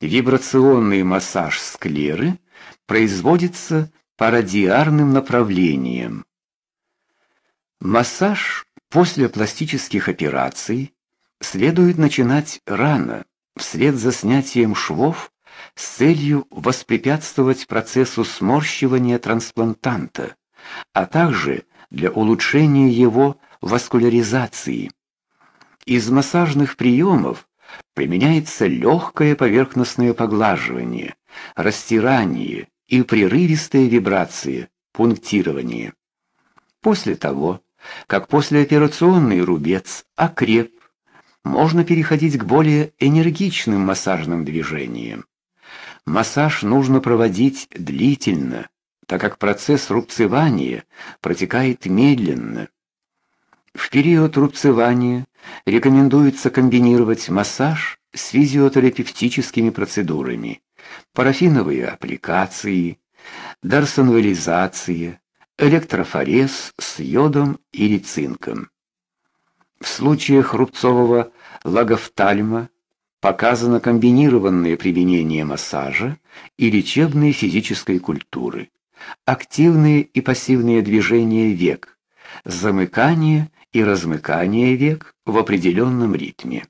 Вибрационный массаж склеры производится по радиарным направлениям. Массаж после пластических операций следует начинать рано, вслед за снятием швов с целью воспрепятствовать процессу сморщивания трансплантанта, а также для улучшения его васкуляризации. Из массажных приемов применяется легкое поверхностное поглаживание, растирание и прерывистые вибрации, пунктирование. После того, как послеоперационный рубец окреп, можно переходить к более энергичным массажным движениям. Массаж нужно проводить длительно, так как процесс рубцевания протекает медленно. В период рубцевания рекомендуется комбинировать массаж с физиотерапевтическими процедурами, парафиновые аппликации, дарсонвализация, электрофорез с йодом или цинком. В случаях рубцового лагофтальма показано комбинированное применение массажа и лечебной физической культуры, активные и пассивные движения век, замыкание и размыкание век в определенном ритме.